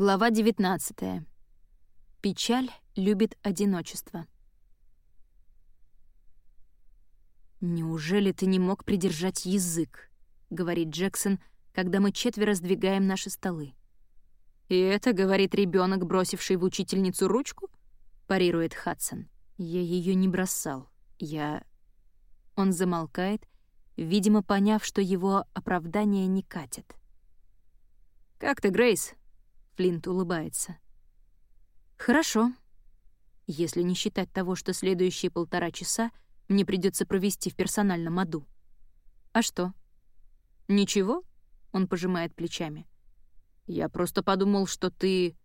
Глава 19. Печаль любит одиночество. «Неужели ты не мог придержать язык?» — говорит Джексон, когда мы четверо сдвигаем наши столы. «И это, — говорит ребенок, бросивший в учительницу ручку?» — парирует Хадсон. «Я ее не бросал. Я...» Он замолкает, видимо, поняв, что его оправдание не катит. «Как ты, Грейс?» Флинт улыбается. «Хорошо. Если не считать того, что следующие полтора часа мне придется провести в персональном аду. А что?» «Ничего?» — он пожимает плечами. «Я просто подумал, что ты...»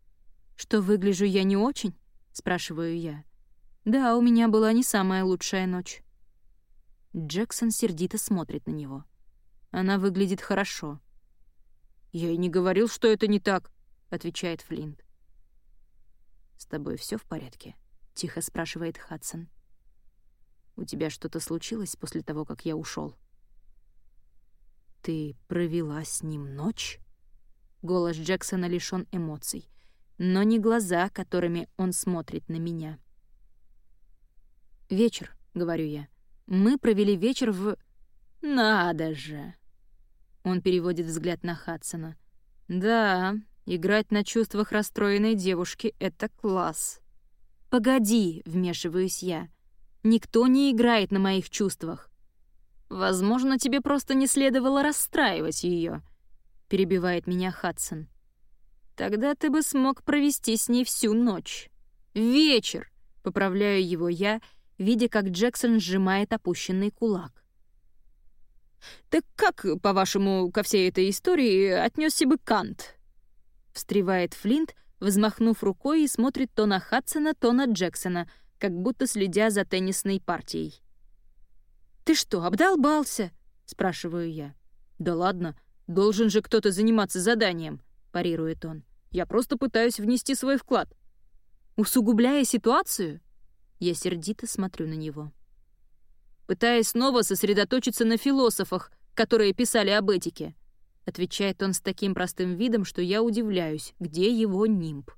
«Что выгляжу я не очень?» — спрашиваю я. «Да, у меня была не самая лучшая ночь». Джексон сердито смотрит на него. Она выглядит хорошо. «Я и не говорил, что это не так», отвечает Флинт. «С тобой все в порядке?» — тихо спрашивает Хадсон. «У тебя что-то случилось после того, как я ушел? «Ты провела с ним ночь?» Голос Джексона лишён эмоций, но не глаза, которыми он смотрит на меня. «Вечер», — говорю я. «Мы провели вечер в...» «Надо же!» Он переводит взгляд на Хадсона. «Да, Играть на чувствах расстроенной девушки — это класс. «Погоди», — вмешиваюсь я. «Никто не играет на моих чувствах». «Возможно, тебе просто не следовало расстраивать ее, перебивает меня Хадсон. «Тогда ты бы смог провести с ней всю ночь. Вечер!» — поправляю его я, видя, как Джексон сжимает опущенный кулак. «Так как, по-вашему, ко всей этой истории отнесся бы Кант?» Встревает Флинт, взмахнув рукой и смотрит то на Хадсона, то на Джексона, как будто следя за теннисной партией. «Ты что, обдолбался?» — спрашиваю я. «Да ладно, должен же кто-то заниматься заданием», — парирует он. «Я просто пытаюсь внести свой вклад». «Усугубляя ситуацию?» Я сердито смотрю на него. Пытаясь снова сосредоточиться на философах, которые писали об этике. — отвечает он с таким простым видом, что я удивляюсь, где его нимб.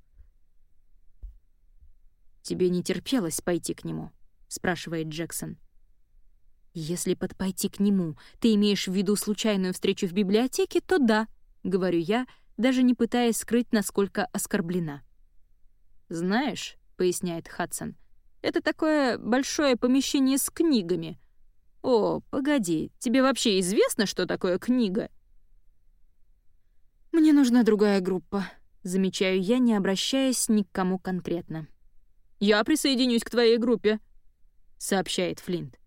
«Тебе не терпелось пойти к нему?» — спрашивает Джексон. «Если под «пойти к нему» ты имеешь в виду случайную встречу в библиотеке, то да», — говорю я, даже не пытаясь скрыть, насколько оскорблена. «Знаешь», — поясняет Хадсон, — «это такое большое помещение с книгами». «О, погоди, тебе вообще известно, что такое книга?» «Мне нужна другая группа», — замечаю я, не обращаясь ни к кому конкретно. «Я присоединюсь к твоей группе», — сообщает Флинт.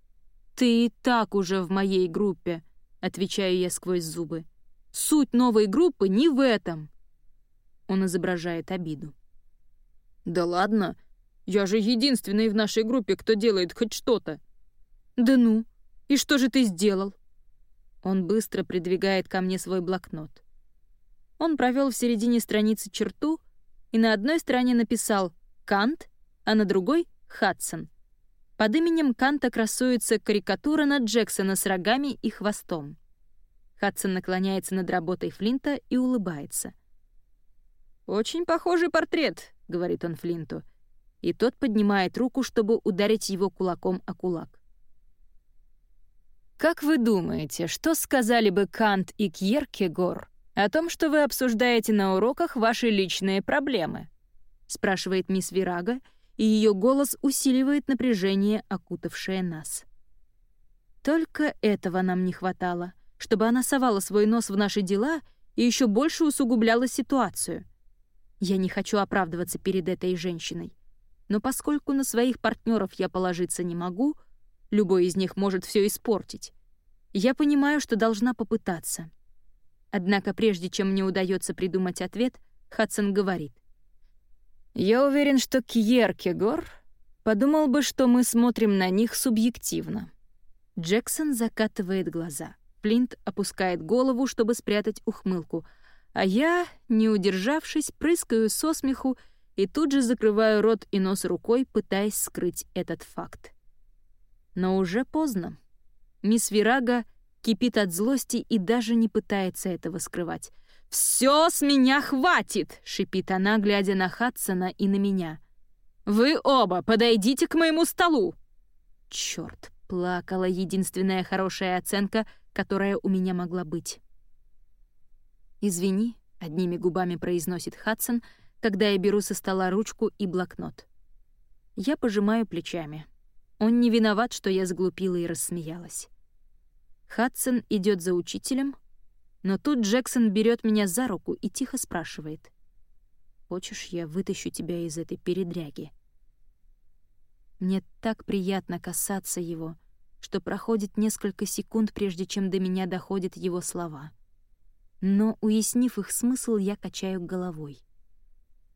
«Ты и так уже в моей группе», — отвечаю я сквозь зубы. «Суть новой группы не в этом». Он изображает обиду. «Да ладно, я же единственный в нашей группе, кто делает хоть что-то». «Да ну, и что же ты сделал?» Он быстро придвигает ко мне свой блокнот. Он провел в середине страницы черту и на одной стороне написал «Кант», а на другой — «Хадсон». Под именем Канта красуется карикатура на Джексона с рогами и хвостом. Хадсон наклоняется над работой Флинта и улыбается. «Очень похожий портрет», — говорит он Флинту. И тот поднимает руку, чтобы ударить его кулаком о кулак. «Как вы думаете, что сказали бы Кант и Кьеркегор о том, что вы обсуждаете на уроках ваши личные проблемы?» — спрашивает мисс Вирага, и ее голос усиливает напряжение, окутавшее нас. Только этого нам не хватало, чтобы она совала свой нос в наши дела и еще больше усугубляла ситуацию. Я не хочу оправдываться перед этой женщиной, но поскольку на своих партнеров я положиться не могу, любой из них может все испортить, я понимаю, что должна попытаться — Однако прежде чем мне удается придумать ответ, Хадсон говорит. «Я уверен, что Кьеркегор подумал бы, что мы смотрим на них субъективно». Джексон закатывает глаза. Флинт опускает голову, чтобы спрятать ухмылку, а я, не удержавшись, прыскаю со смеху и тут же закрываю рот и нос рукой, пытаясь скрыть этот факт. Но уже поздно. Мисс Вирага кипит от злости и даже не пытается этого скрывать. «Все с меня хватит!» — шипит она, глядя на Хадсона и на меня. «Вы оба подойдите к моему столу!» Черт, плакала единственная хорошая оценка, которая у меня могла быть. «Извини», — одними губами произносит Хадсон, когда я беру со стола ручку и блокнот. Я пожимаю плечами. Он не виноват, что я сглупила и рассмеялась. Хадсон идет за учителем, но тут Джексон берет меня за руку и тихо спрашивает. «Хочешь, я вытащу тебя из этой передряги?» Мне так приятно касаться его, что проходит несколько секунд, прежде чем до меня доходят его слова. Но, уяснив их смысл, я качаю головой.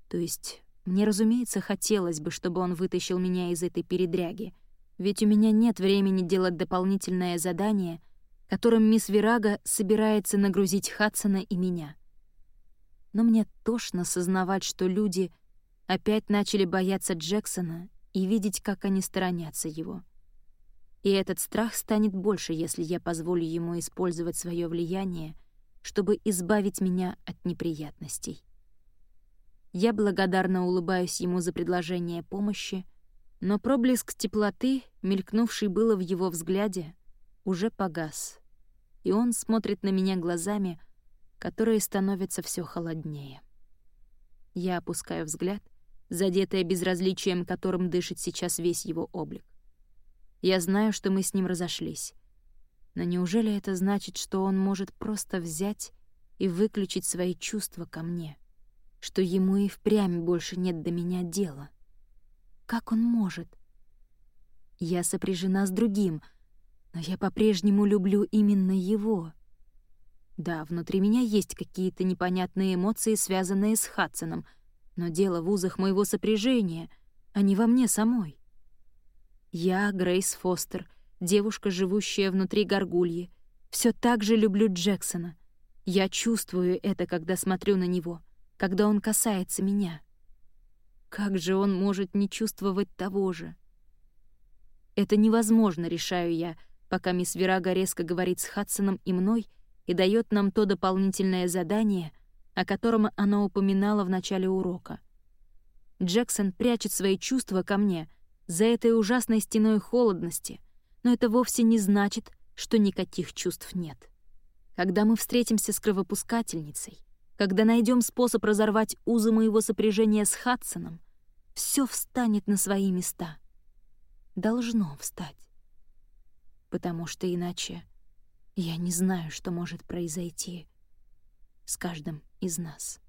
То есть, мне, разумеется, хотелось бы, чтобы он вытащил меня из этой передряги, ведь у меня нет времени делать дополнительное задание — которым мисс Вирага собирается нагрузить Хадсона и меня. Но мне тошно сознавать, что люди опять начали бояться Джексона и видеть, как они сторонятся его. И этот страх станет больше, если я позволю ему использовать свое влияние, чтобы избавить меня от неприятностей. Я благодарно улыбаюсь ему за предложение помощи, но проблеск теплоты, мелькнувший было в его взгляде, уже погас и он смотрит на меня глазами, которые становятся все холоднее. Я опускаю взгляд, задетая безразличием, которым дышит сейчас весь его облик. Я знаю, что мы с ним разошлись. Но неужели это значит, что он может просто взять и выключить свои чувства ко мне? Что ему и впрямь больше нет до меня дела? Как он может? Я сопряжена с другим — но я по-прежнему люблю именно его. Да, внутри меня есть какие-то непонятные эмоции, связанные с Хадсоном, но дело в узах моего сопряжения, а не во мне самой. Я, Грейс Фостер, девушка, живущая внутри горгульи, все так же люблю Джексона. Я чувствую это, когда смотрю на него, когда он касается меня. Как же он может не чувствовать того же? Это невозможно, решаю я, — пока мисс Вирага резко говорит с Хадсоном и мной и дает нам то дополнительное задание, о котором она упоминала в начале урока. Джексон прячет свои чувства ко мне за этой ужасной стеной холодности, но это вовсе не значит, что никаких чувств нет. Когда мы встретимся с кровопускательницей, когда найдем способ разорвать узы моего сопряжения с Хадсоном, все встанет на свои места. Должно встать потому что иначе я не знаю, что может произойти с каждым из нас.